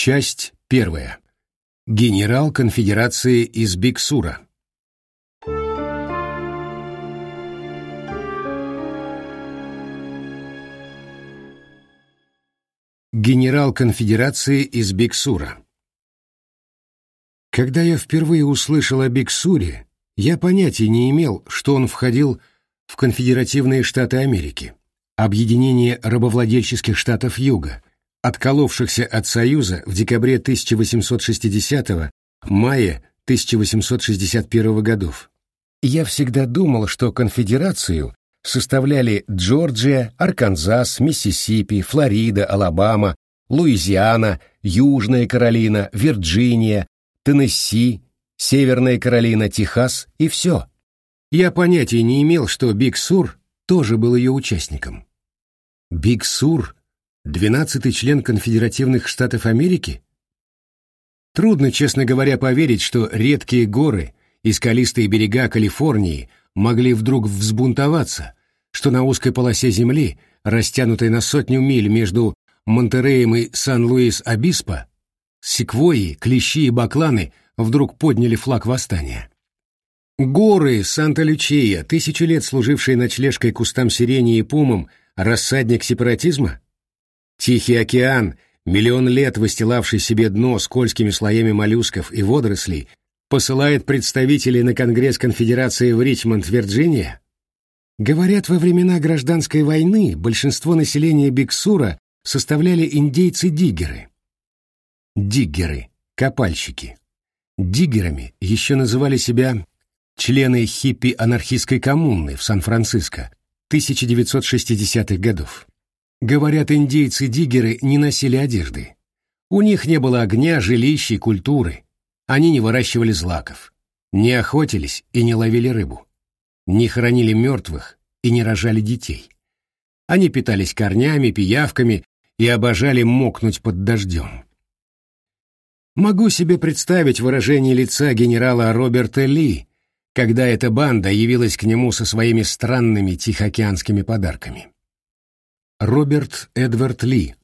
Часть первая. Генерал конфедерации из Биксура. Генерал конфедерации из Биксура. Когда я впервые услышал о Биксуре, я понятия не имел, что он входил в конфедеративные штаты Америки, объединение рабовладельческих штатов Юга, отколовшихся от Союза в декабре 1860 мае 1861 годов. Я всегда думал, что конфедерацию составляли Джорджия, Арканзас, Миссисипи, Флорида, Алабама, Луизиана, Южная Каролина, Вирджиния, Теннесси, Северная Каролина, Техас и все. Я понятия не имел, что Биг Сур тоже был ее участником. Биг Сур — двенадцатый член конфедеративных штатов Америки? Трудно, честно говоря, поверить, что редкие горы и скалистые берега Калифорнии могли вдруг взбунтоваться, что на узкой полосе земли, растянутой на сотню миль между Монтереем и Сан-Луис-Обиспо, секвойи, клещи и бакланы вдруг подняли флаг восстания. Горы Санта-Лючия, тысячи лет служившие ночлежкой кустам сирени и пумам, рассадник сепаратизма? Тихий океан, миллион лет выстилавший себе дно скользкими слоями моллюсков и водорослей, посылает представителей на Конгресс Конфедерации в Ричмонд, Вирджиния? Говорят, во времена гражданской войны большинство населения Биксура составляли индейцы-диггеры. Диггеры, копальщики. Диггерами еще называли себя члены хиппи-анархистской коммуны в Сан-Франциско 1960-х годов. Говорят, индейцы-диггеры не носили одежды. У них не было огня, жилища и культуры. Они не выращивали злаков, не охотились и не ловили рыбу не хоронили мертвых и не рожали детей. Они питались корнями, пиявками и обожали мокнуть под дождем. Могу себе представить выражение лица генерала Роберта Ли, когда эта банда явилась к нему со своими странными тихоокеанскими подарками. Роберт Эдвард Ли,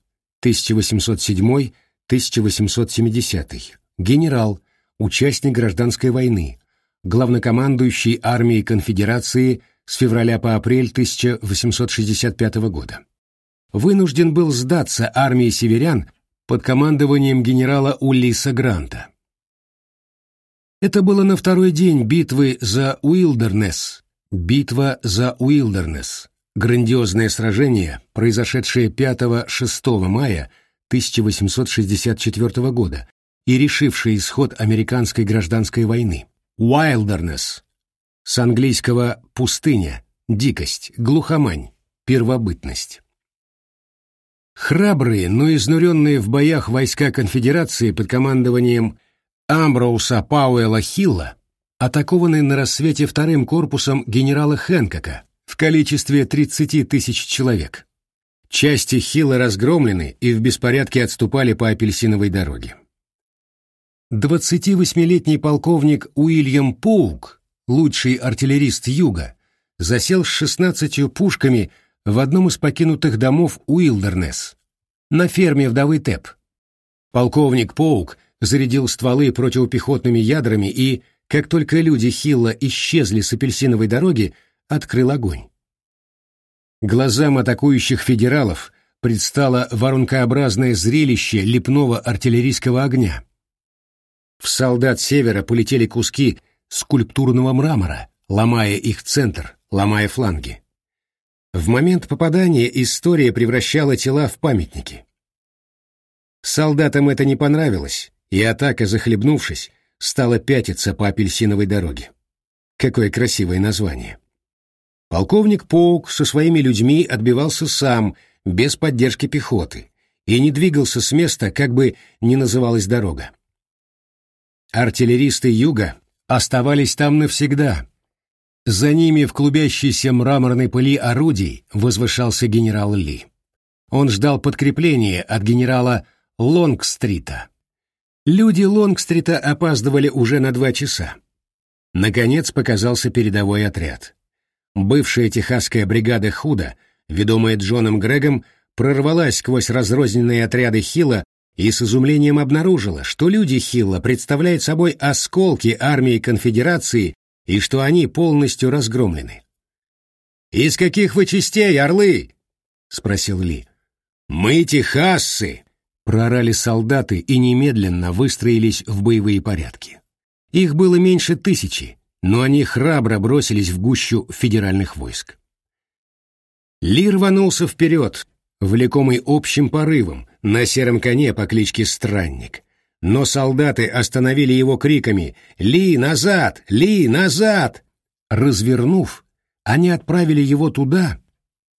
1807-1870, генерал, участник гражданской войны, главнокомандующий армией конфедерации с февраля по апрель 1865 года. Вынужден был сдаться армии северян под командованием генерала Улиса Гранта. Это было на второй день битвы за Уилдернесс. Битва за Уилдернесс. Грандиозное сражение, произошедшее 5-6 мая 1864 года и решившее исход американской гражданской войны. Wilderness. С английского «пустыня», «дикость», «глухомань», «первобытность». Храбрые, но изнуренные в боях войска конфедерации под командованием Амброуса Пауэлла Хилла атакованы на рассвете вторым корпусом генерала Хэнкока в количестве 30 тысяч человек. Части Хилла разгромлены и в беспорядке отступали по апельсиновой дороге. 28-летний полковник Уильям Поук, лучший артиллерист Юга, засел с 16 пушками в одном из покинутых домов Уилдернесс, на ферме вдовы Теп. Полковник Поук зарядил стволы противопехотными ядрами и, как только люди Хилла исчезли с апельсиновой дороги, открыл огонь. Глазам атакующих федералов предстало воронкообразное зрелище лепного артиллерийского огня — в солдат севера полетели куски скульптурного мрамора, ломая их центр, ломая фланги. В момент попадания история превращала тела в памятники. Солдатам это не понравилось, и атака, захлебнувшись, стала пятиться по апельсиновой дороге. Какое красивое название. Полковник Поук со своими людьми отбивался сам, без поддержки пехоты, и не двигался с места, как бы ни называлась дорога. Артиллеристы юга оставались там навсегда. За ними в клубящейся мраморной пыли орудий возвышался генерал Ли. Он ждал подкрепления от генерала Лонгстрита. Люди Лонгстрита опаздывали уже на два часа. Наконец показался передовой отряд. Бывшая техасская бригада Худа, ведомая Джоном Грегом, прорвалась сквозь разрозненные отряды Хилла и с изумлением обнаружила, что люди Хилла представляют собой осколки армии конфедерации и что они полностью разгромлены. «Из каких вы частей, орлы?» — спросил Ли. «Мы техасцы!» — прорали солдаты и немедленно выстроились в боевые порядки. Их было меньше тысячи, но они храбро бросились в гущу федеральных войск. Ли рванулся вперед, влекомый общим порывом, на сером коне по кличке Странник. Но солдаты остановили его криками «Ли, назад! Ли, назад!» Развернув, они отправили его туда,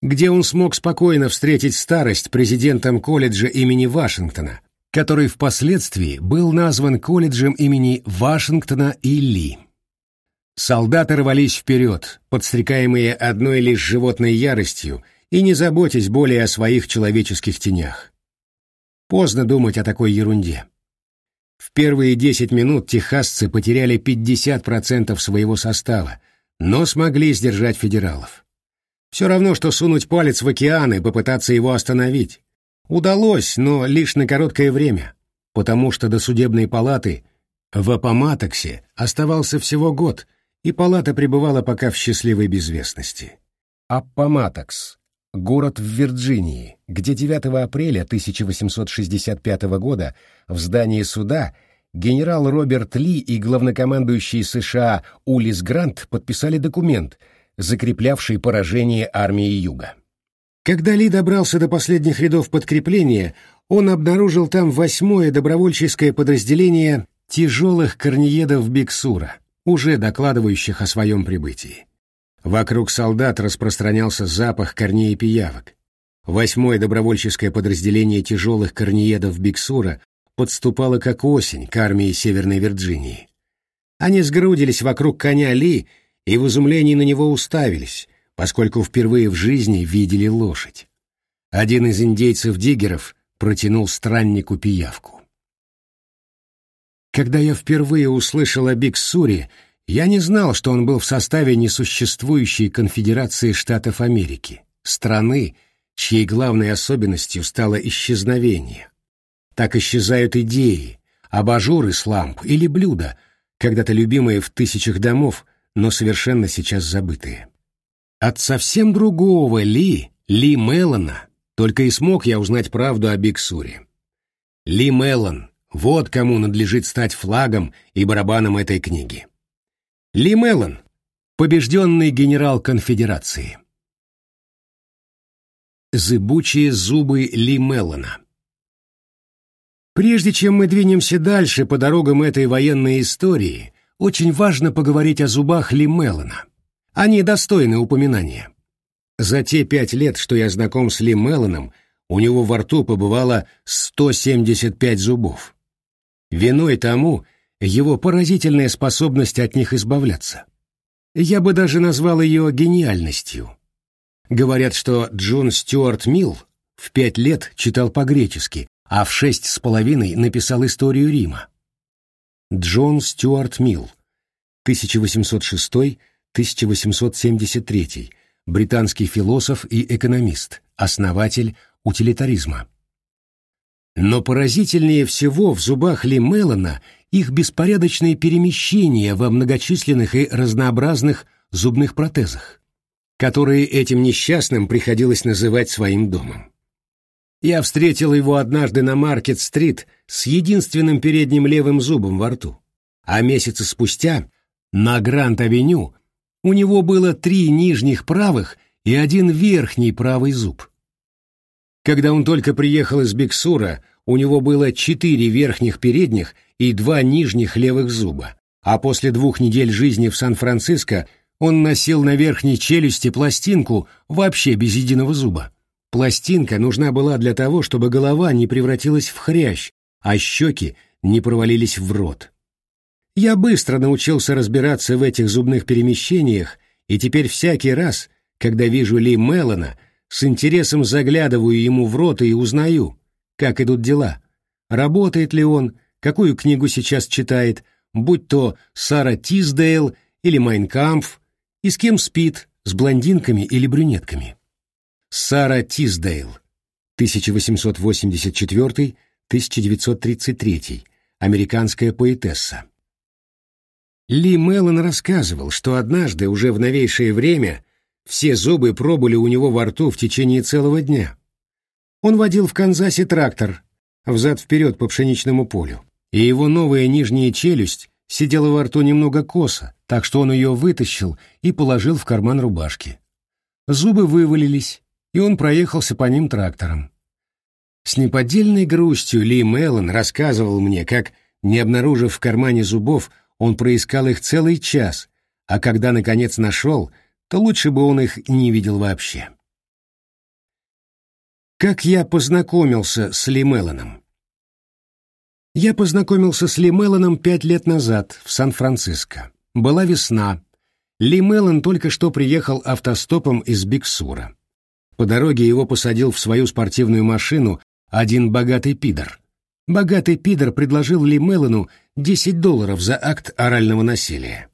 где он смог спокойно встретить старость президентом колледжа имени Вашингтона, который впоследствии был назван колледжем имени Вашингтона и Ли. Солдаты рвались вперед, подстрекаемые одной лишь животной яростью и не заботясь более о своих человеческих тенях. Поздно думать о такой ерунде. В первые десять минут техасцы потеряли 50% своего состава, но смогли сдержать федералов. Все равно, что сунуть палец в океан и попытаться его остановить. Удалось, но лишь на короткое время, потому что до судебной палаты в Аппоматоксе оставался всего год, и палата пребывала пока в счастливой безвестности. Аппоматокс — город в Вирджинии, где 9 апреля 1865 года в здании суда генерал Роберт Ли и главнокомандующий США Улисс Грант подписали документ, закреплявший поражение армии Юга. Когда Ли добрался до последних рядов подкрепления, он обнаружил там восьмое добровольческое подразделение тяжелых корнеедов Биксура — уже докладывающих о своем прибытии. Вокруг солдат распространялся запах корней и пиявок. Восьмое добровольческое подразделение тяжелых корнеедов Биксура подступало как осень к армии Северной Вирджинии. Они сгрудились вокруг коня Ли и в изумлении на него уставились, поскольку впервые в жизни видели лошадь. Один из индейцев-диггеров протянул страннику пиявку. Когда я впервые услышал о Биксуре, я не знал, что он был в составе несуществующей конфедерации Штатов Америки, страны, чьей главной особенностью стало исчезновение. Так исчезают идеи, абажуры с ламп или блюда, когда-то любимые в тысячах домов, но совершенно сейчас забытые. От совсем другого Ли, Ли Меллона, только и смог я узнать правду о Биксуре. Ли Меллон, вот кому надлежит стать флагом и барабаном этой книги. Ли Меллон, побежденный генерал конфедерации. Зыбучие зубы Ли Меллона. Прежде чем мы двинемся дальше по дорогам этой военной истории, очень важно поговорить о зубах Ли Меллона. Они достойны упоминания. За те пять лет, что я знаком с Ли Меллоном, у него во рту побывало 175 зубов. Виной тому его поразительная способность от них избавляться. Я бы даже назвал ее гениальностью. Говорят, что Джон Стюарт Милл в пять лет читал по-гречески, а в шесть с половиной написал историю Рима. Джон Стюарт Милл, 1806-1873, британский философ и экономист, основатель утилитаризма. Но поразительнее всего в зубах Ли Меллона их беспорядочные перемещения во многочисленных и разнообразных зубных протезах, которые этим несчастным приходилось называть своим домом. Я встретил его однажды на Маркет-стрит с единственным передним левым зубом во рту, а месяцы спустя на Гранд-авеню у него было три нижних правых и один верхний правый зуб. Когда он только приехал из Биксура, у него было четыре верхних передних и два нижних левых зуба, а после двух недель жизни в Сан-Франциско он носил на верхней челюсти пластинку вообще без единого зуба. Пластинка нужна была для того, чтобы голова не превратилась в хрящ, а щеки не провалились в рот. Я быстро научился разбираться в этих зубных перемещениях, и теперь всякий раз, когда вижу Ли Меллона, с интересом заглядываю ему в рот и узнаю, как идут дела. Работает ли он, какую книгу сейчас читает, будь то Сара Тиздейл или Майнкампф, и с кем спит, с блондинками или брюнетками. Сара Тиздейл, 1933, американская поэтесса. Ли Меллон рассказывал, что однажды, уже в новейшее время, все зубы пробыли у него во рту в течение целого дня. Он водил в Канзасе трактор, взад-вперед по пшеничному полю, и его новая нижняя челюсть сидела во рту немного косо, так что он ее вытащил и положил в карман рубашки. Зубы вывалились, и он проехался по ним трактором. С неподдельной грустью Ли Меллон рассказывал мне, как, не обнаружив в кармане зубов, он проискал их целый час, а когда, наконец, нашел, то лучше бы он их не видел вообще. Как я познакомился с Ли Меллоном? Я познакомился с Ли Меллоном пять лет назад в Сан-Франциско. Была весна. Ли Меллон только что приехал автостопом из Биксура. По дороге его посадил в свою спортивную машину один богатый пидор. Богатый пидор предложил Ли Меллону 10 долларов за акт орального насилия.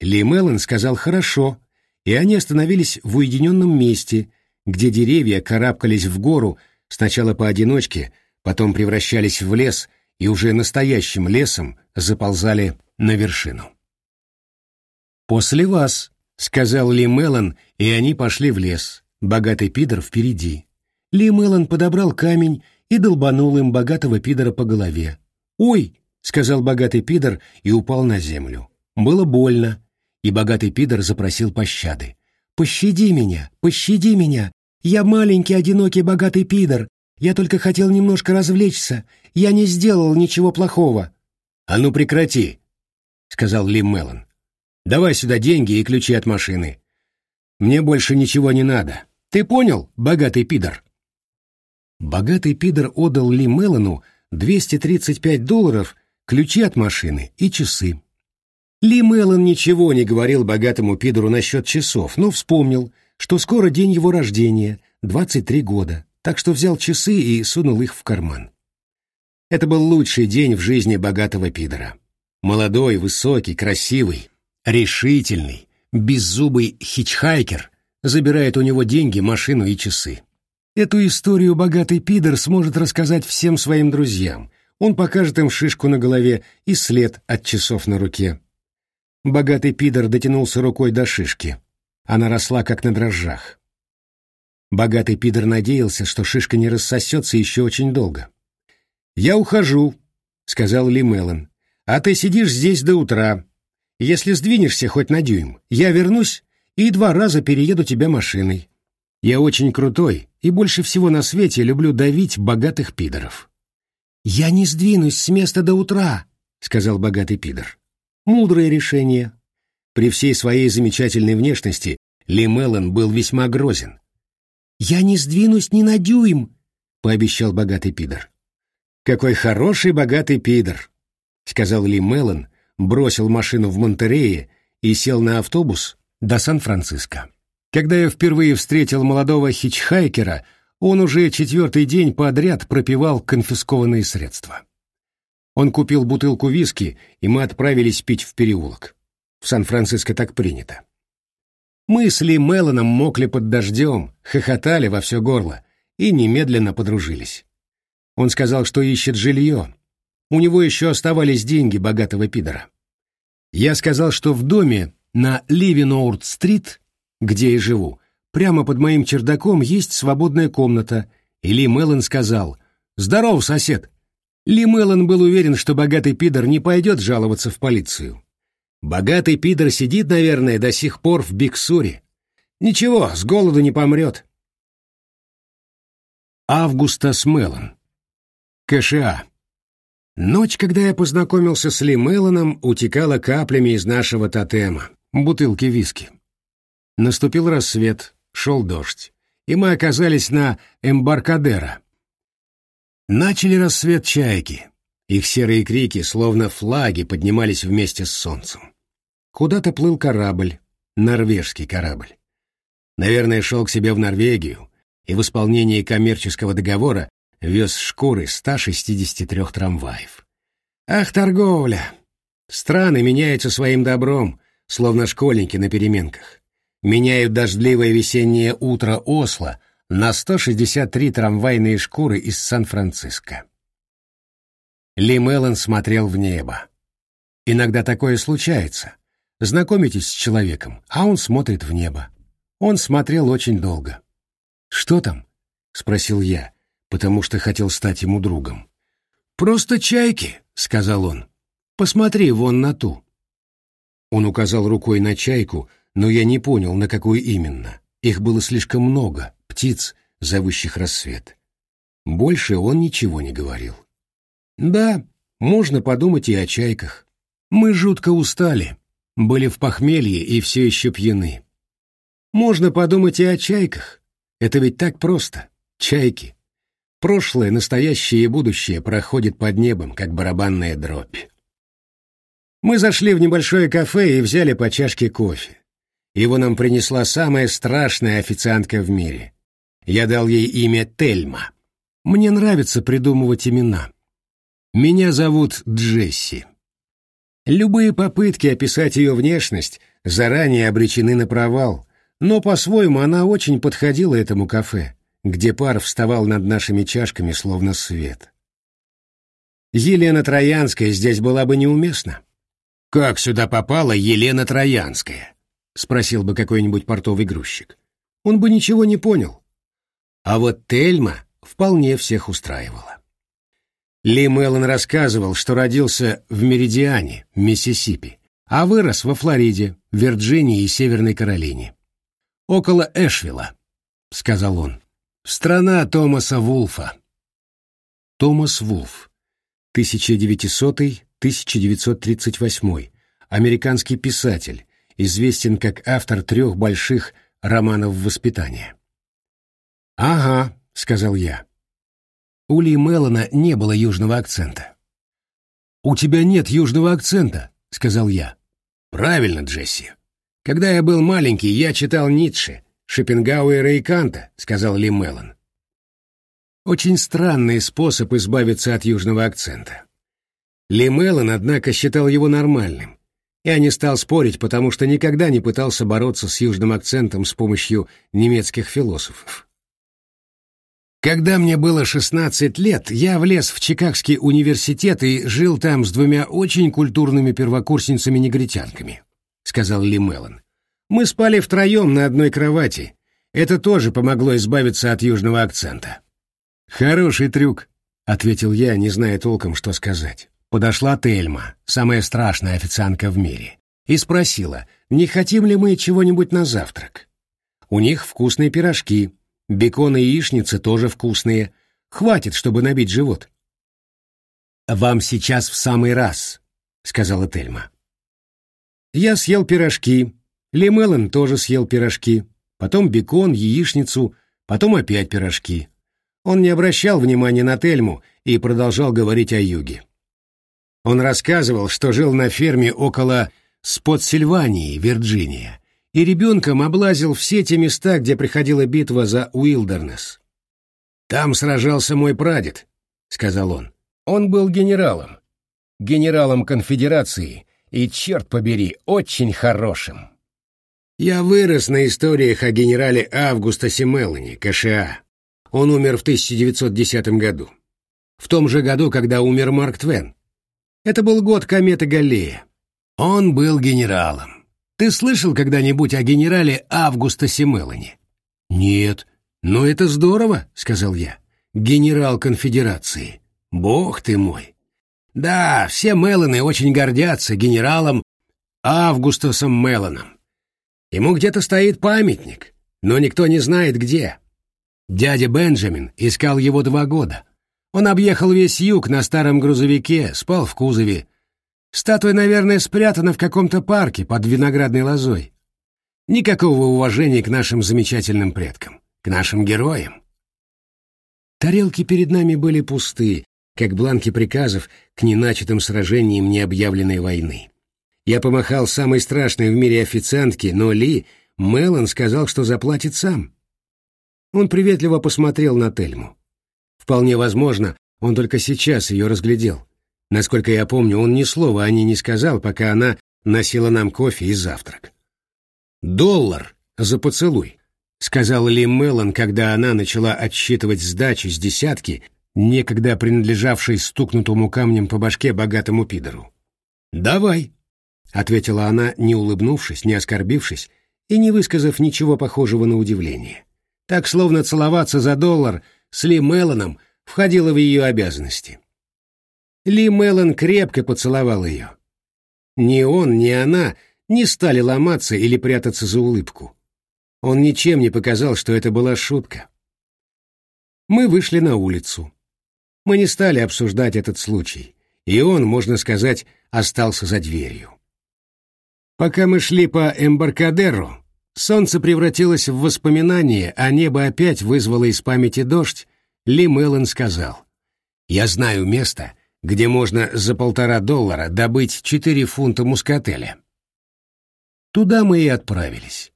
Ли Меллон сказал «хорошо», и они остановились в уединенном месте, где деревья карабкались в гору сначала поодиночке, потом превращались в лес и уже настоящим лесом заползали на вершину. «После вас», — сказал Ли Меллон, и они пошли в лес, богатый пидор впереди. Ли Меллон подобрал камень и долбанул им богатого пидора по голове. «Ой!» — сказал богатый пидор и упал на землю. Было больно, и богатый пидор запросил пощады. «Пощади меня! Пощади меня! Я маленький, одинокий, богатый пидор! Я только хотел немножко развлечься! Я не сделал ничего плохого!» «А ну прекрати!» — сказал Ли Меллон. «Давай сюда деньги и ключи от машины. Мне больше ничего не надо. Ты понял, богатый пидор?» Богатый пидор отдал Ли Меллону 235 долларов ключи от машины и часы. Ли Меллон ничего не говорил богатому пидору насчет часов, но вспомнил, что скоро день его рождения, 23 года, так что взял часы и сунул их в карман. Это был лучший день в жизни богатого пидора. Молодой, высокий, красивый, решительный, беззубый хичхайкер забирает у него деньги, машину и часы. Эту историю богатый пидор сможет рассказать всем своим друзьям, он покажет им шишку на голове и след от часов на руке. Богатый пидор дотянулся рукой до шишки. Она росла, как на дрожжах. Богатый пидор надеялся, что шишка не рассосется еще очень долго. «Я ухожу», — сказал Ли Меллон. «А ты сидишь здесь до утра. Если сдвинешься хоть на дюйм, я вернусь и два раза перееду тебя машиной. Я очень крутой и больше всего на свете люблю давить богатых пидоров». «Я не сдвинусь с места до утра», — сказал богатый пидор. «Мудрое решение». При всей своей замечательной внешности Ли Меллон был весьма грозен. «Я не сдвинусь ни на дюйм», — пообещал богатый пидор. «Какой хороший богатый пидор», — сказал Ли Меллон, бросил машину в Монтерее и сел на автобус до Сан-Франциско. Когда я впервые встретил молодого хичхайкера, он уже четвертый день подряд пропивал конфискованные средства. Он купил бутылку виски, и мы отправились пить в переулок. В Сан-Франциско так принято. Мы с Ли Меллоном мокли под дождем, хохотали во все горло и немедленно подружились. Он сказал, что ищет жилье. У него еще оставались деньги богатого пидора. Я сказал, что в доме на Ливиноурт-стрит, где я живу, Прямо под моим чердаком есть свободная комната, и Ли Меллон сказал «Здоров, сосед!». Ли Меллон был уверен, что богатый пидор не пойдет жаловаться в полицию. Богатый пидор сидит, наверное, до сих пор в Биксуре. Ничего, с голоду не помрет. Августас Меллон. КША. Ночь, когда я познакомился с Ли Меллоном, утекала каплями из нашего тотема, бутылки виски. Наступил рассвет, шел дождь, и мы оказались на Эмбаркадера. Начали рассвет чайки. Их серые крики, словно флаги, поднимались вместе с солнцем. Куда-то плыл корабль, норвежский корабль. Наверное, шел к себе в Норвегию и в исполнении коммерческого договора вез шкуры 163 трамваев. Ах, торговля! Страны меняются своим добром, словно школьники на переменках меняют дождливое весеннее утро Осло на 163 трамвайные шкуры из Сан-Франциско. Ли Меллон смотрел в небо. Иногда такое случается. Знакомитесь с человеком, а он смотрит в небо. Он смотрел очень долго. «Что там?» — спросил я, потому что хотел стать ему другом. «Просто чайки», — сказал он. «Посмотри вон на ту». Он указал рукой на чайку, но я не понял, на какую именно. Их было слишком много, птиц, зовущих рассвет. Больше он ничего не говорил. Да, можно подумать и о чайках. Мы жутко устали, были в похмелье и все еще пьяны. Можно подумать и о чайках. Это ведь так просто. Чайки. Прошлое, настоящее и будущее проходит под небом, как барабанная дробь. Мы зашли в небольшое кафе и взяли по чашке кофе. Его нам принесла самая страшная официантка в мире. Я дал ей имя Тельма. Мне нравится придумывать имена. Меня зовут Джесси. Любые попытки описать ее внешность заранее обречены на провал, но по-своему она очень подходила этому кафе, где пар вставал над нашими чашками словно свет. Елена Троянская здесь была бы неуместна. «Как сюда попала Елена Троянская?» — спросил бы какой-нибудь портовый грузчик. Он бы ничего не понял. А вот Тельма вполне всех устраивала. Ли Меллон рассказывал, что родился в Меридиане, Миссисипи, а вырос во Флориде, Вирджинии и Северной Каролине. «Около Эшвилла», — сказал он. «Страна Томаса Вулфа». Томас Вулф, 1900-1938, американский писатель, известен как автор трех больших романов воспитания. «Ага», — сказал я. У Ли Меллона не было южного акцента. «У тебя нет южного акцента», — сказал я. «Правильно, Джесси. Когда я был маленький, я читал Ницше, Шопенгауэра и Канта», — сказал Ли Меллон. Очень странный способ избавиться от южного акцента. Ли Меллон, однако, считал его нормальным, я не стал спорить, потому что никогда не пытался бороться с южным акцентом с помощью немецких философов. Когда мне было 16 лет, я влез в Чикагский университет и жил там с двумя очень культурными первокурсницами-негритянками, — сказал Ли Меллон. Мы спали втроем на одной кровати. Это тоже помогло избавиться от южного акцента. «Хороший трюк», — ответил я, не зная толком, что сказать подошла Тельма, самая страшная официантка в мире, и спросила, не хотим ли мы чего-нибудь на завтрак. У них вкусные пирожки, бекон и яичницы тоже вкусные. Хватит, чтобы набить живот. «Вам сейчас в самый раз», — сказала Тельма. Я съел пирожки, Ли Меллен тоже съел пирожки, потом бекон, яичницу, потом опять пирожки. Он не обращал внимания на Тельму и продолжал говорить о юге. Он рассказывал, что жил на ферме около Спотсильвании, Вирджиния, и ребенком облазил все те места, где приходила битва за Уилдернесс. «Там сражался мой прадед», — сказал он. «Он был генералом, генералом конфедерации, и, черт побери, очень хорошим». Я вырос на историях о генерале Августасе Мелани, КША. Он умер в 1910 году. В том же году, когда умер Марк Твен. Это был год кометы Галлея. Он был генералом. Ты слышал когда-нибудь о генерале Августа Семелоне? Нет. Но это здорово, сказал я. Генерал конфедерации. Бог ты мой. Да, все Мелоны очень гордятся генералом Августасом Мелоном. Ему где-то стоит памятник, но никто не знает где. Дядя Бенджамин искал его два года. Он объехал весь юг на старом грузовике, спал в кузове. Статуя, наверное, спрятана в каком-то парке под виноградной лозой. Никакого уважения к нашим замечательным предкам, к нашим героям. Тарелки перед нами были пусты, как бланки приказов к неначатым сражениям необъявленной войны. Я помахал самой страшной в мире официантке, но Ли, Меллон сказал, что заплатит сам. Он приветливо посмотрел на Тельму. Вполне возможно, он только сейчас ее разглядел. Насколько я помню, он ни слова о ней не сказал, пока она носила нам кофе и завтрак. «Доллар за поцелуй», — сказал Ли Меллон, когда она начала отсчитывать сдачу с десятки, некогда принадлежавший стукнутому камнем по башке богатому пидору. «Давай», — ответила она, не улыбнувшись, не оскорбившись и не высказав ничего похожего на удивление. Так, словно целоваться за доллар с Ли Мелланом входило в ее обязанности. Ли Меллан крепко поцеловал ее. Ни он, ни она не стали ломаться или прятаться за улыбку. Он ничем не показал, что это была шутка. Мы вышли на улицу. Мы не стали обсуждать этот случай, и он, можно сказать, остался за дверью. Пока мы шли по Эмбаркадеру, солнце превратилось в воспоминание, а небо опять вызвало из памяти дождь, Ли Меллен сказал, «Я знаю место, где можно за полтора доллара добыть четыре фунта мускателя». Туда мы и отправились.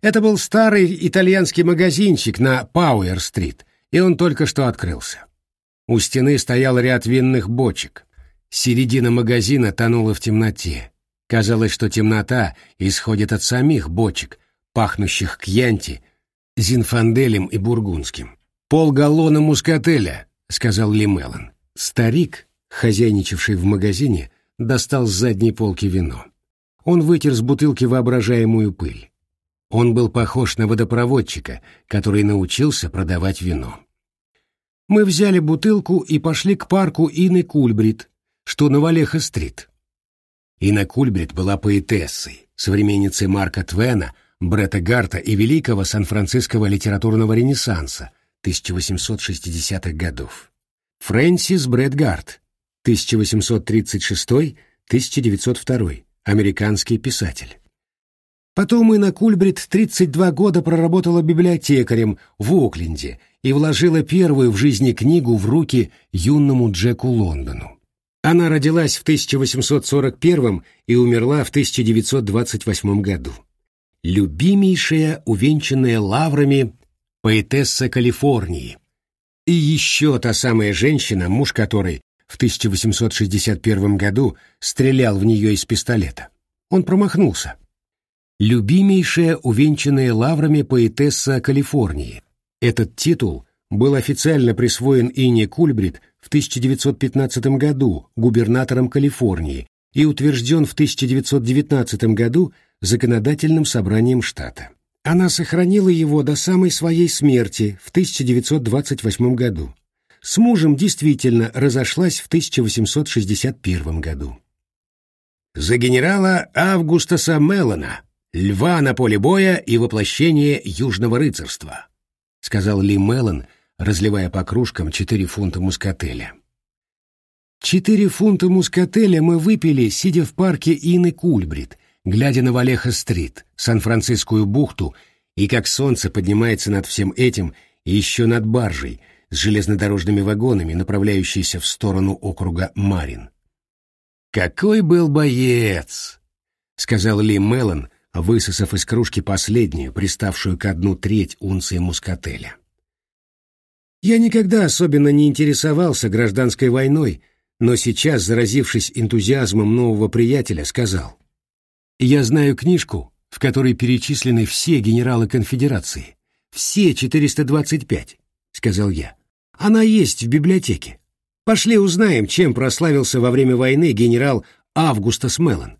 Это был старый итальянский магазинчик на Пауэр-стрит, и он только что открылся. У стены стоял ряд винных бочек. Середина магазина тонула в темноте. Казалось, что темнота исходит от самих бочек, пахнущих кьянти, зинфанделем и бургундским. «Полгаллона мускателя», — сказал Ли Меллон. Старик, хозяйничавший в магазине, достал с задней полки вино. Он вытер с бутылки воображаемую пыль. Он был похож на водопроводчика, который научился продавать вино. Мы взяли бутылку и пошли к парку Ины Кульбрид, что на Валеха-стрит. Ина Кульбрид была поэтессой, современницей Марка Твена, Бретта Гарта и великого сан-франциского литературного ренессанса 1860-х годов. Фрэнсис Брэд Гарт, 1836-1902, американский писатель. Потом Инна Кульбрид 32 года проработала библиотекарем в Окленде и вложила первую в жизни книгу в руки юному Джеку Лондону. Она родилась в 1841 и умерла в 1928 году. Любимейшая, увенчанная лаврами, поэтесса Калифорнии. И еще та самая женщина, муж которой в 1861 году стрелял в нее из пистолета. Он промахнулся. Любимейшая, увенчанная лаврами поэтесса Калифорнии. Этот титул был официально присвоен Ине Кульбрид в 1915 году губернатором Калифорнии и утвержден в 1919 году законодательным собранием штата. Она сохранила его до самой своей смерти в 1928 году. С мужем действительно разошлась в 1861 году. За генерала Августаса Меллона, льва на поле боя и воплощение южного рыцарства, сказал Ли Меллон, разливая по кружкам четыре фунта мускателя. Четыре фунта мускателя мы выпили, сидя в парке Ины Кульбрид, глядя на Валеха-стрит, Сан-Францискую бухту, и как солнце поднимается над всем этим, и еще над баржей, с железнодорожными вагонами, направляющейся в сторону округа Марин. «Какой был боец!» — сказал Ли Меллон, высосав из кружки последнюю, приставшую к одну треть унции мускателя. Я никогда особенно не интересовался гражданской войной, но сейчас, заразившись энтузиазмом нового приятеля, сказал. «Я знаю книжку, в которой перечислены все генералы конфедерации. Все 425», — сказал я. «Она есть в библиотеке. Пошли узнаем, чем прославился во время войны генерал Августас Меллон».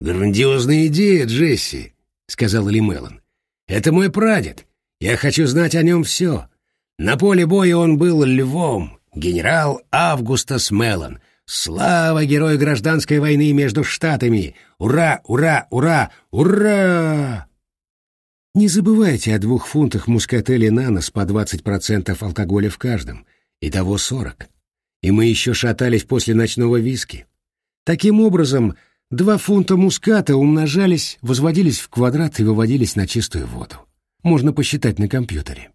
«Грандиозная идея, Джесси», — сказал Ли Меллон. «Это мой прадед. Я хочу знать о нем все. На поле боя он был львом, генерал Августас Меллон. Слава герою гражданской войны между штатами! Ура, ура, ура, ура! Не забывайте о двух фунтах мускателя на нос по 20% алкоголя в каждом, итого 40. И мы еще шатались после ночного виски. Таким образом, два фунта муската умножались, возводились в квадрат и выводились на чистую воду. Можно посчитать на компьютере.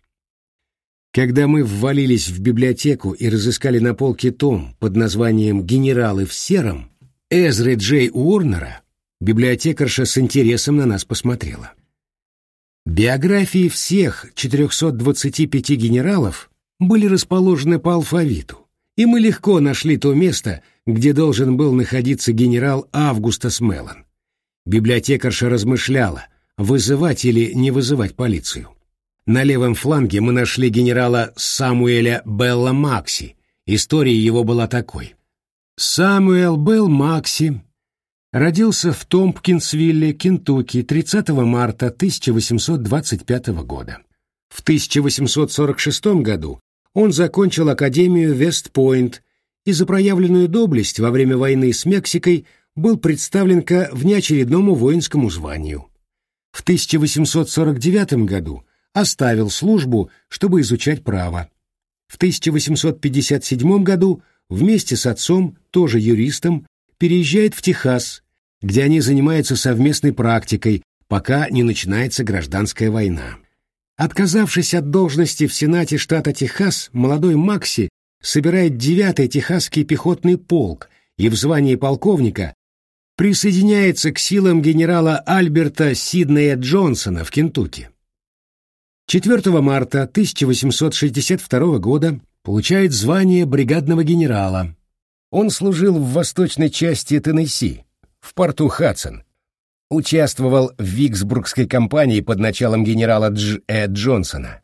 Когда мы ввалились в библиотеку и разыскали на полке том под названием «Генералы в сером», Эзры Джей Уорнера, библиотекарша с интересом на нас посмотрела. Биографии всех 425 генералов были расположены по алфавиту, и мы легко нашли то место, где должен был находиться генерал Августас Меллон. Библиотекарша размышляла, вызывать или не вызывать полицию. На левом фланге мы нашли генерала Самуэля Белла Макси. История его была такой. Самуэл Белл Макси родился в Томпкинсвилле, Кентукки, 30 марта 1825 года. В 1846 году он закончил Академию Вестпойнт и за проявленную доблесть во время войны с Мексикой был представлен ко внеочередному воинскому званию. В 1849 году оставил службу, чтобы изучать право. В 1857 году вместе с отцом, тоже юристом, переезжает в Техас, где они занимаются совместной практикой, пока не начинается гражданская война. Отказавшись от должности в Сенате штата Техас, молодой Макси собирает 9-й Техасский пехотный полк и в звании полковника присоединяется к силам генерала Альберта Сиднея Джонсона в Кентукки. 4 марта 1862 года получает звание бригадного генерала. Он служил в восточной части Теннесси, в порту Хадсон. Участвовал в Виксбургской кампании под началом генерала Дж. Э. Джонсона.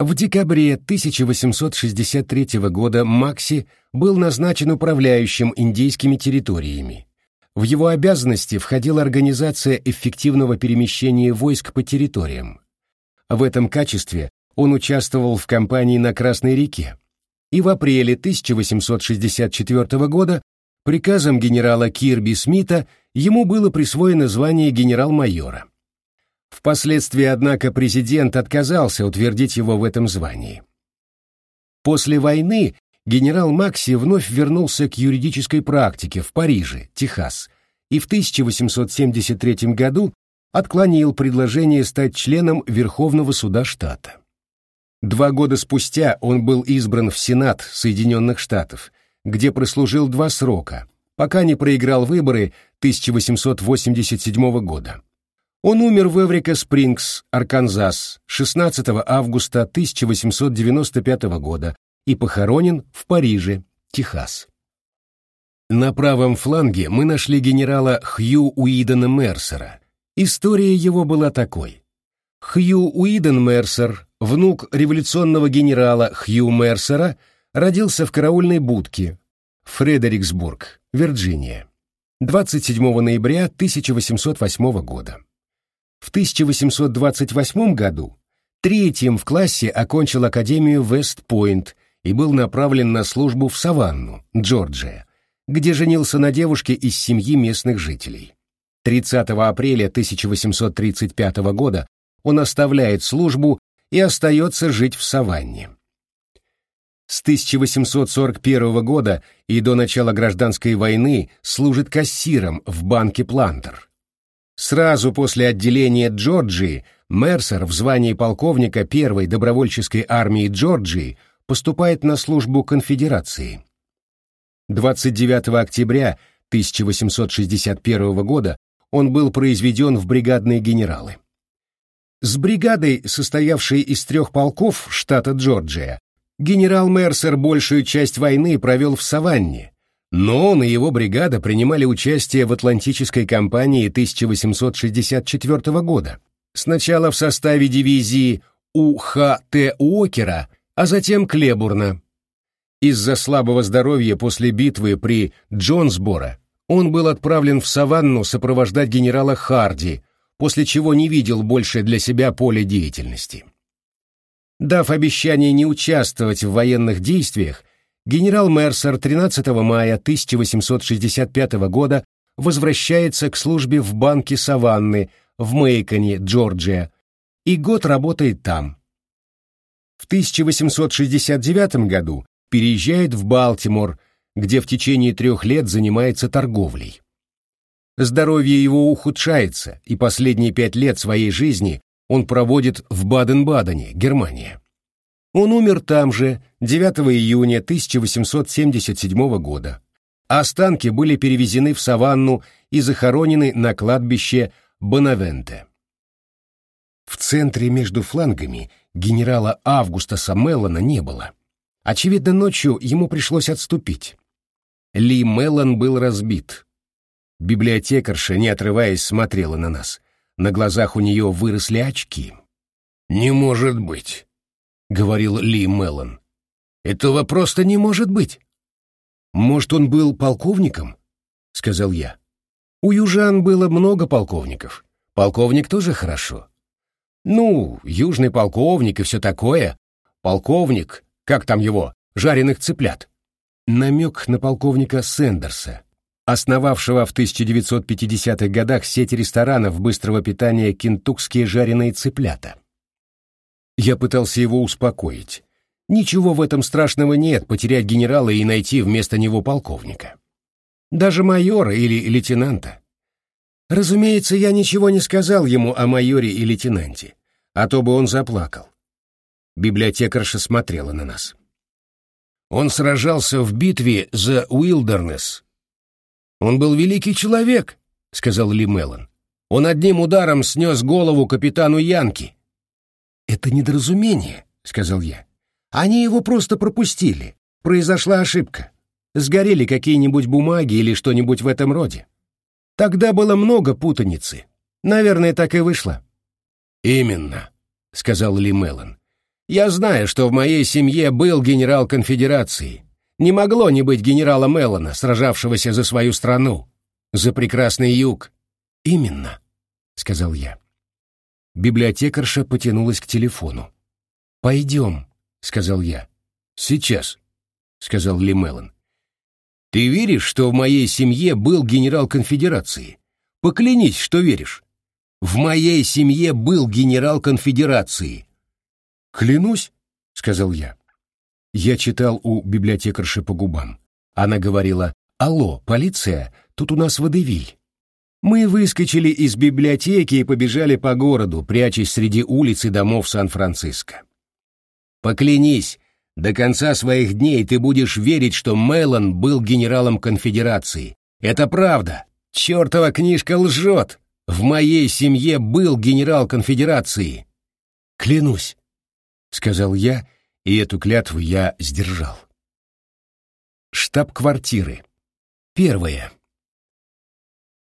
В декабре 1863 года Макси был назначен управляющим индейскими территориями. В его обязанности входила организация эффективного перемещения войск по территориям. В этом качестве он участвовал в кампании на Красной реке, и в апреле 1864 года приказом генерала Кирби Смита ему было присвоено звание генерал-майора. Впоследствии, однако, президент отказался утвердить его в этом звании. После войны генерал Макси вновь вернулся к юридической практике в Париже, Техас, и в 1873 году отклонил предложение стать членом Верховного суда штата. Два года спустя он был избран в Сенат Соединенных Штатов, где прослужил два срока, пока не проиграл выборы 1887 года. Он умер в Эврика-Спрингс, Арканзас, 16 августа 1895 года и похоронен в Париже, Техас. На правом фланге мы нашли генерала Хью Уидона Мерсера. История его была такой. Хью Уидон Мерсер, внук революционного генерала Хью Мерсера, родился в караульной будке, Фредериксбург, Вирджиния, 27 ноября 1808 года. В 1828 году третьим в классе окончил Академию Вест-Пойнт и был направлен на службу в Саванну, Джорджия, где женился на девушке из семьи местных жителей. 30 апреля 1835 года он оставляет службу и остается жить в саванне. С 1841 года и до начала гражданской войны служит кассиром в банке Плантер. Сразу после отделения Джорджии Мерсер в звании полковника первой добровольческой армии Джорджии поступает на службу конфедерации. 29 октября 1861 года он был произведен в бригадные генералы. С бригадой, состоявшей из трех полков штата Джорджия, генерал Мерсер большую часть войны провел в Саванне, но он и его бригада принимали участие в Атлантической кампании 1864 года, сначала в составе дивизии У.Х.Т. Уокера, а затем Клебурна. Из-за слабого здоровья после битвы при Джонсборо он был отправлен в Саванну сопровождать генерала Харди, после чего не видел больше для себя поля деятельности. Дав обещание не участвовать в военных действиях, генерал Мерсер 13 мая 1865 года возвращается к службе в банке Саванны в Мейконе, Джорджия, и год работает там. В 1869 году переезжает в Балтимор, где в течение трех лет занимается торговлей. Здоровье его ухудшается, и последние пять лет своей жизни он проводит в Баден-Бадене, Германия. Он умер там же 9 июня 1877 года. Останки были перевезены в Саванну и захоронены на кладбище Бонавенте. В центре между флангами генерала Августа Самеллана не было. Очевидно, ночью ему пришлось отступить. Ли Меллан был разбит, Библиотекарша, не отрываясь, смотрела на нас. На глазах у нее выросли очки. «Не может быть», — говорил Ли Меллон. «Этого просто не может быть». «Может, он был полковником?» — сказал я. «У южан было много полковников. Полковник тоже хорошо. Ну, южный полковник и все такое. Полковник, как там его, жареных цыплят». Намек на полковника Сэндерса, основавшего в 1950-х годах сеть ресторанов быстрого питания «Кентукские жареные цыплята». Я пытался его успокоить. Ничего в этом страшного нет, потерять генерала и найти вместо него полковника. Даже майора или лейтенанта. Разумеется, я ничего не сказал ему о майоре и лейтенанте, а то бы он заплакал. Библиотекарша смотрела на нас. Он сражался в битве за Уилдернесс, «Он был великий человек», — сказал Ли Меллон. «Он одним ударом снес голову капитану Янки». «Это недоразумение», — сказал я. «Они его просто пропустили. Произошла ошибка. Сгорели какие-нибудь бумаги или что-нибудь в этом роде. Тогда было много путаницы. Наверное, так и вышло». «Именно», — сказал Ли Меллон. «Я знаю, что в моей семье был генерал конфедерации, не могло не быть генерала Меллона, сражавшегося за свою страну, за прекрасный юг. Именно, сказал я. Библиотекарша потянулась к телефону. «Пойдем», — сказал я. «Сейчас», — сказал Ли Меллон. «Ты веришь, что в моей семье был генерал конфедерации? Поклянись, что веришь. В моей семье был генерал конфедерации». «Клянусь», — сказал я. Я читал у библиотекарши по губам. Она говорила «Алло, полиция, тут у нас водевиль». Мы выскочили из библиотеки и побежали по городу, прячась среди улиц и домов Сан-Франциско. «Поклянись, до конца своих дней ты будешь верить, что Меллон был генералом конфедерации. Это правда. Чертова книжка лжет. В моей семье был генерал конфедерации». «Клянусь», — сказал я, — и эту клятву я сдержал. Штаб-квартиры. Первое.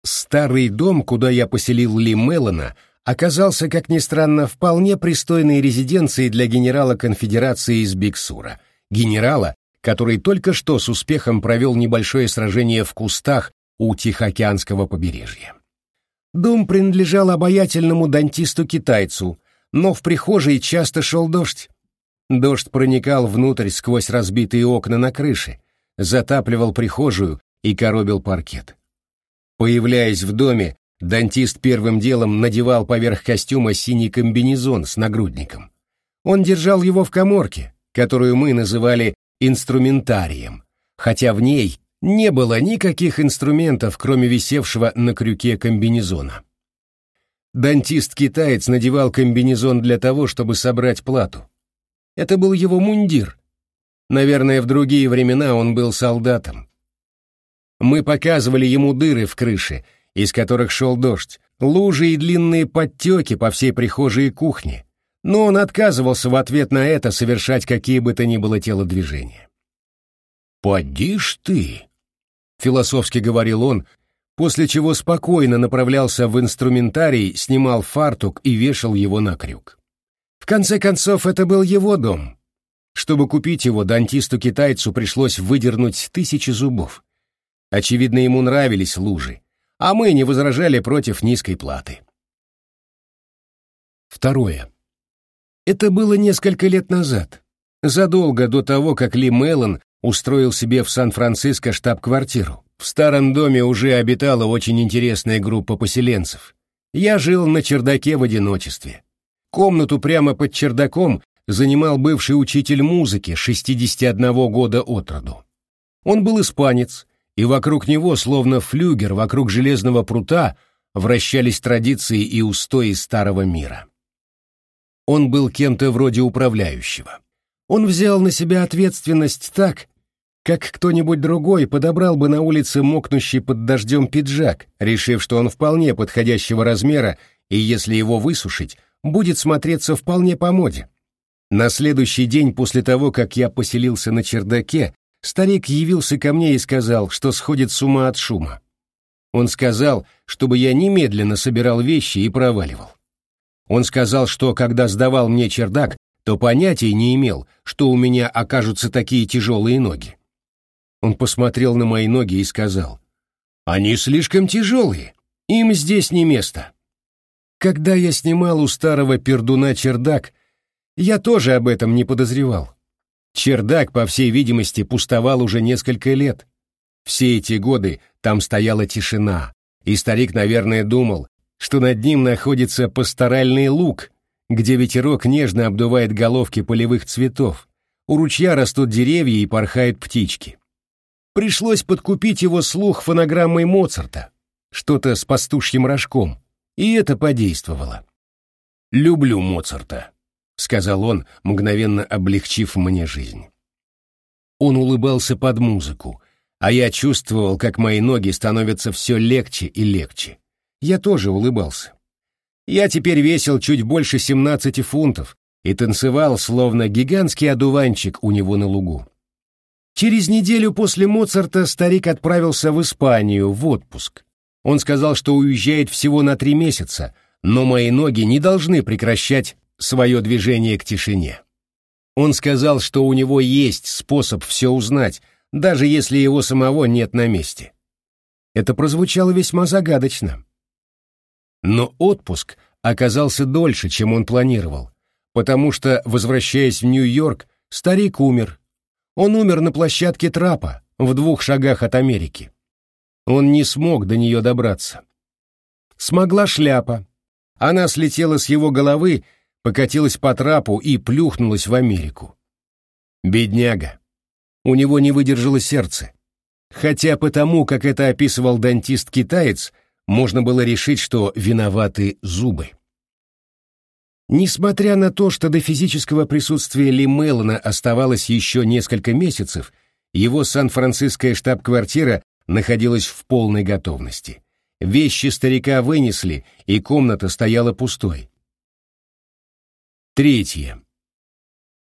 Старый дом, куда я поселил Ли Меллона, оказался, как ни странно, вполне пристойной резиденцией для генерала конфедерации из Биксура, генерала, который только что с успехом провел небольшое сражение в кустах у Тихоокеанского побережья. Дом принадлежал обаятельному дантисту-китайцу, но в прихожей часто шел дождь, Дождь проникал внутрь сквозь разбитые окна на крыше, затапливал прихожую и коробил паркет. Появляясь в доме, дантист первым делом надевал поверх костюма синий комбинезон с нагрудником. Он держал его в коморке, которую мы называли инструментарием, хотя в ней не было никаких инструментов, кроме висевшего на крюке комбинезона. Дантист-китаец надевал комбинезон для того, чтобы собрать плату. Это был его мундир. Наверное, в другие времена он был солдатом. Мы показывали ему дыры в крыше, из которых шел дождь, лужи и длинные подтеки по всей прихожей и кухне, но он отказывался в ответ на это совершать какие бы то ни было телодвижения. «Поди ж ты!» — философски говорил он, после чего спокойно направлялся в инструментарий, снимал фартук и вешал его на крюк. В конце концов, это был его дом. Чтобы купить его, дантисту-китайцу пришлось выдернуть тысячи зубов. Очевидно, ему нравились лужи, а мы не возражали против низкой платы. Второе. Это было несколько лет назад, задолго до того, как Ли Меллон устроил себе в Сан-Франциско штаб-квартиру. В старом доме уже обитала очень интересная группа поселенцев. Я жил на чердаке в одиночестве. Комнату прямо под чердаком занимал бывший учитель музыки 61 года от роду. Он был испанец, и вокруг него, словно флюгер вокруг железного прута, вращались традиции и устои старого мира. Он был кем-то вроде управляющего. Он взял на себя ответственность так, как кто-нибудь другой подобрал бы на улице мокнущий под дождем пиджак, решив, что он вполне подходящего размера, и если его высушить, будет смотреться вполне по моде. На следующий день после того, как я поселился на чердаке, старик явился ко мне и сказал, что сходит с ума от шума. Он сказал, чтобы я немедленно собирал вещи и проваливал. Он сказал, что когда сдавал мне чердак, то понятия не имел, что у меня окажутся такие тяжелые ноги. Он посмотрел на мои ноги и сказал, «Они слишком тяжелые, им здесь не место». Когда я снимал у старого пердуна чердак, я тоже об этом не подозревал. Чердак, по всей видимости, пустовал уже несколько лет. Все эти годы там стояла тишина, и старик, наверное, думал, что над ним находится пасторальный луг, где ветерок нежно обдувает головки полевых цветов, у ручья растут деревья и порхают птички. Пришлось подкупить его слух фонограммой Моцарта, что-то с пастушьим рожком, и это подействовало. «Люблю Моцарта», — сказал он, мгновенно облегчив мне жизнь. Он улыбался под музыку, а я чувствовал, как мои ноги становятся все легче и легче. Я тоже улыбался. Я теперь весил чуть больше 17 фунтов и танцевал, словно гигантский одуванчик у него на лугу. Через неделю после Моцарта старик отправился в Испанию в отпуск. Он сказал, что уезжает всего на три месяца, но мои ноги не должны прекращать свое движение к тишине. Он сказал, что у него есть способ все узнать, даже если его самого нет на месте. Это прозвучало весьма загадочно. Но отпуск оказался дольше, чем он планировал, потому что, возвращаясь в Нью-Йорк, старик умер. Он умер на площадке трапа, в двух шагах от Америки. Он не смог до нее добраться. Смогла шляпа. Она слетела с его головы, покатилась по трапу и плюхнулась в Америку. Бедняга. У него не выдержало сердце. Хотя потому, как это описывал дантист-китаец, можно было решить, что виноваты зубы. Несмотря на то, что до физического присутствия Ли Меллона оставалось еще несколько месяцев, его сан-франциская штаб-квартира находилась в полной готовности. Вещи старика вынесли, и комната стояла пустой. Третье.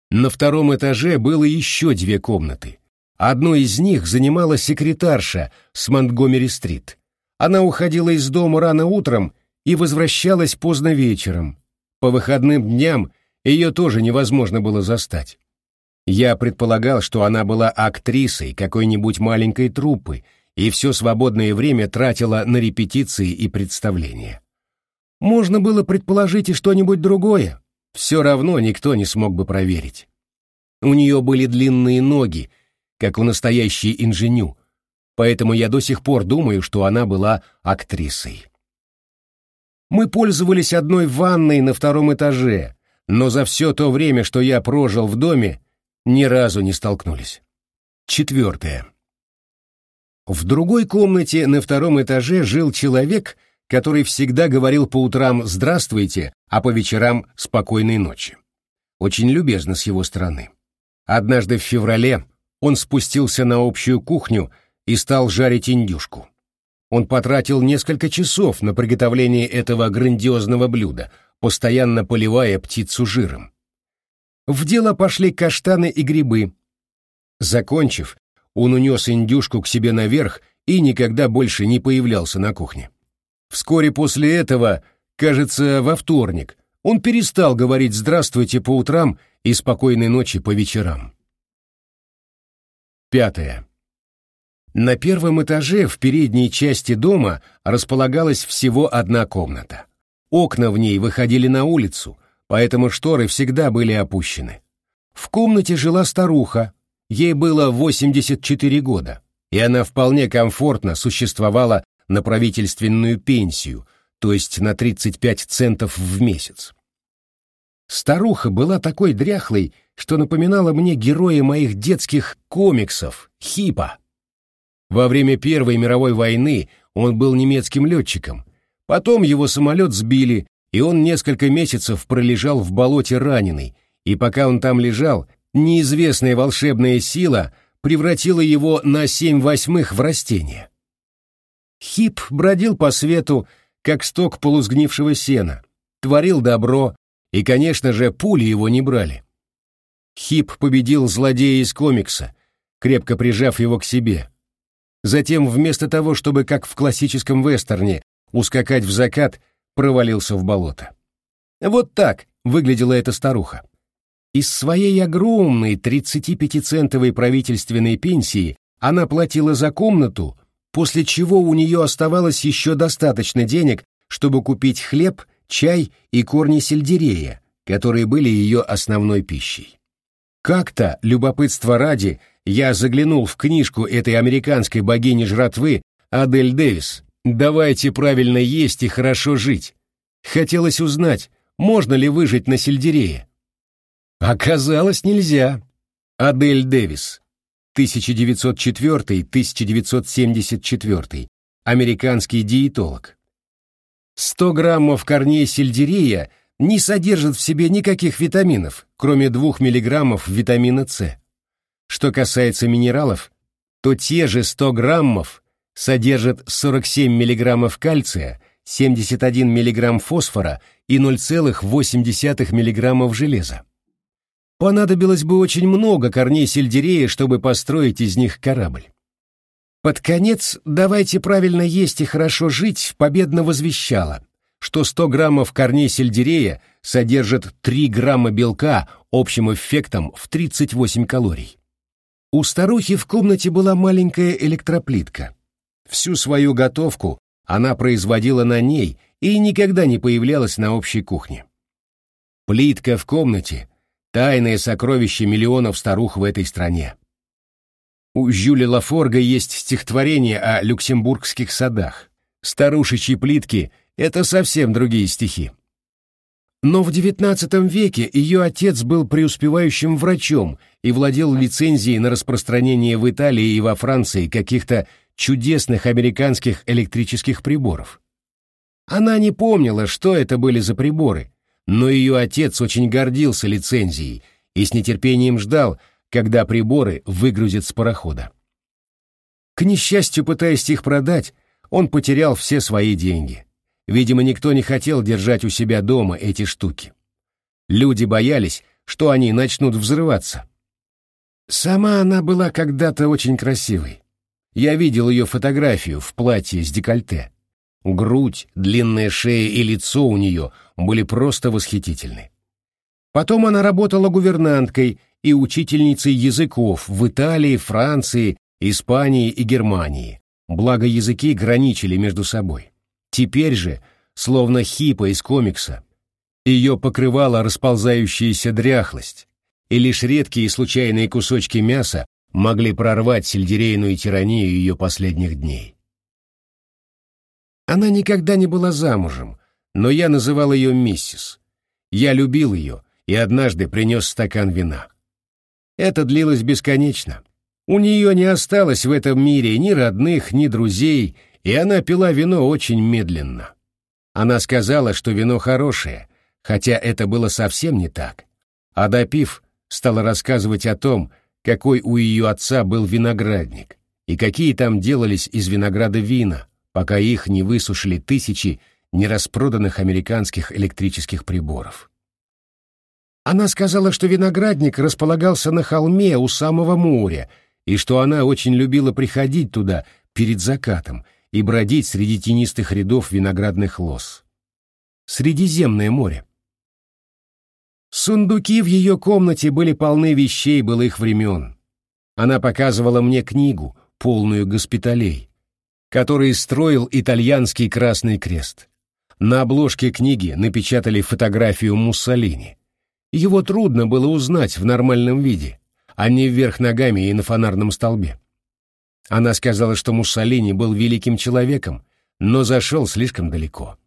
На втором этаже было еще две комнаты. Одну из них занимала секретарша с Монтгомери-стрит. Она уходила из дома рано утром и возвращалась поздно вечером. По выходным дням ее тоже невозможно было застать. Я предполагал, что она была актрисой какой-нибудь маленькой труппы и все свободное время тратила на репетиции и представления. Можно было предположить и что-нибудь другое, все равно никто не смог бы проверить. У нее были длинные ноги, как у настоящей инженю, поэтому я до сих пор думаю, что она была актрисой. Мы пользовались одной ванной на втором этаже, но за все то время, что я прожил в доме, ни разу не столкнулись. Четвертое. В другой комнате на втором этаже жил человек, который всегда говорил по утрам «здравствуйте», а по вечерам «спокойной ночи». Очень любезно с его стороны. Однажды в феврале он спустился на общую кухню и стал жарить индюшку. Он потратил несколько часов на приготовление этого грандиозного блюда, постоянно поливая птицу жиром. В дело пошли каштаны и грибы. Закончив, он унес индюшку к себе наверх и никогда больше не появлялся на кухне. Вскоре после этого, кажется, во вторник, он перестал говорить «здравствуйте» по утрам и «спокойной ночи» по вечерам. Пятое. На первом этаже в передней части дома располагалась всего одна комната. Окна в ней выходили на улицу, поэтому шторы всегда были опущены. В комнате жила старуха, Ей было 84 года, и она вполне комфортно существовала на правительственную пенсию, то есть на 35 центов в месяц. Старуха была такой дряхлой, что напоминала мне героя моих детских комиксов, Хипа. Во время Первой мировой войны он был немецким летчиком. Потом его самолет сбили, и он несколько месяцев пролежал в болоте раненый, и пока он там лежал, неизвестная волшебная сила превратила его на семь восьмых в растение. Хип бродил по свету, как сток полузгнившего сена, творил добро, и, конечно же, пули его не брали. Хип победил злодея из комикса, крепко прижав его к себе. Затем, вместо того, чтобы, как в классическом вестерне, ускакать в закат, провалился в болото. Вот так выглядела эта старуха. Из своей огромной 35-центовой правительственной пенсии она платила за комнату, после чего у нее оставалось еще достаточно денег, чтобы купить хлеб, чай и корни сельдерея, которые были ее основной пищей. Как-то, любопытство ради, я заглянул в книжку этой американской богини жратвы Адель Дэвис «Давайте правильно есть и хорошо жить». Хотелось узнать, можно ли выжить на сельдерее. Оказалось, нельзя. Адель Дэвис, 1904-1974, американский диетолог. 100 граммов корней сельдерея не содержат в себе никаких витаминов, кроме 2 миллиграммов витамина С. Что касается минералов, то те же 100 граммов содержат 47 миллиграммов кальция, 71 миллиграмм фосфора и 0,8 миллиграммов железа. Понадобилось бы очень много корней сельдерея, чтобы построить из них корабль. Под конец «давайте правильно есть и хорошо жить» победно возвещала, что 100 граммов корней сельдерея содержат 3 грамма белка общим эффектом в 38 калорий. У старухи в комнате была маленькая электроплитка. Всю свою готовку она производила на ней и никогда не появлялась на общей кухне. Плитка в комнате Тайное сокровище миллионов старух в этой стране. У Жюля Лафорга есть стихотворение о люксембургских садах. Старушечьи плитки — это совсем другие стихи. Но в XIX веке ее отец был преуспевающим врачом и владел лицензией на распространение в Италии и во Франции каких-то чудесных американских электрических приборов. Она не помнила, что это были за приборы, но ее отец очень гордился лицензией и с нетерпением ждал, когда приборы выгрузят с парохода. К несчастью, пытаясь их продать, он потерял все свои деньги. Видимо, никто не хотел держать у себя дома эти штуки. Люди боялись, что они начнут взрываться. Сама она была когда-то очень красивой. Я видел ее фотографию в платье с декольте. Грудь, длинная шея и лицо у нее были просто восхитительны. Потом она работала гувернанткой и учительницей языков в Италии, Франции, Испании и Германии, благо языки граничили между собой. Теперь же, словно хипа из комикса, ее покрывала расползающаяся дряхлость, и лишь редкие случайные кусочки мяса могли прорвать сельдерейную тиранию ее последних дней. Она никогда не была замужем, но я называл ее миссис. Я любил ее и однажды принес стакан вина. Это длилось бесконечно. У нее не осталось в этом мире ни родных, ни друзей, и она пила вино очень медленно. Она сказала, что вино хорошее, хотя это было совсем не так. А допив, стала рассказывать о том, какой у ее отца был виноградник, и какие там делались из винограда вина, пока их не высушили тысячи нераспроданных американских электрических приборов. Она сказала, что виноградник располагался на холме у самого моря, и что она очень любила приходить туда перед закатом и бродить среди тенистых рядов виноградных лоз. Средиземное море. Сундуки в ее комнате были полны вещей былых времен. Она показывала мне книгу, полную госпиталей, который строил итальянский Красный Крест. На обложке книги напечатали фотографию Муссолини. Его трудно было узнать в нормальном виде, а не вверх ногами и на фонарном столбе. Она сказала, что Муссолини был великим человеком, но зашел слишком далеко.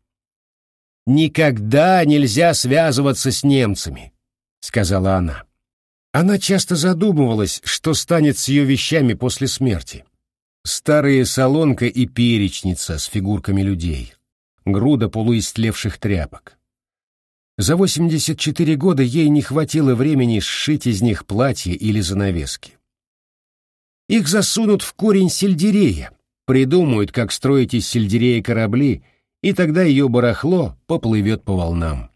«Никогда нельзя связываться с немцами», — сказала она. Она часто задумывалась, что станет с ее вещами после смерти старая солонка и перечница с фигурками людей, груда полуистлевших тряпок. За 84 года ей не хватило времени сшить из них платье или занавески. Их засунут в корень сельдерея, придумают, как строить из сельдерея корабли, и тогда ее барахло поплывет по волнам.